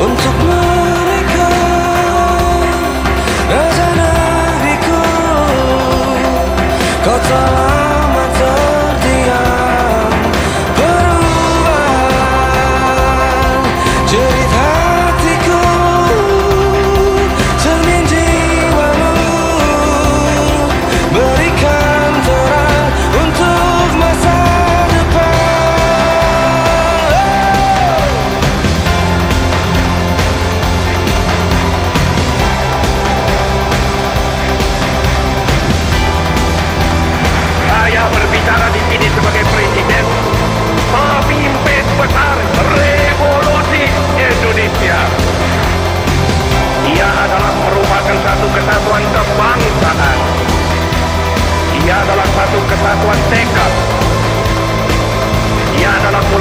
untuk mereka Raja negeriku Kau tak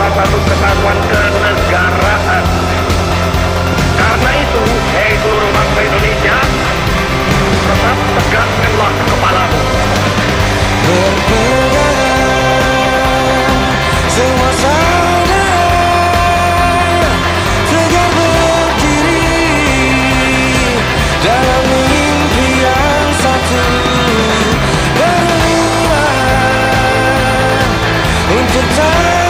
salah satu kesatuan kenegaraan. Karena itu, hei seluruh bangsa Indonesia, tetap tegakkanlah kepalamu. Berpegang semua saudara, tegar berdiri dalam mimpi yang satu. Berlima untuk tak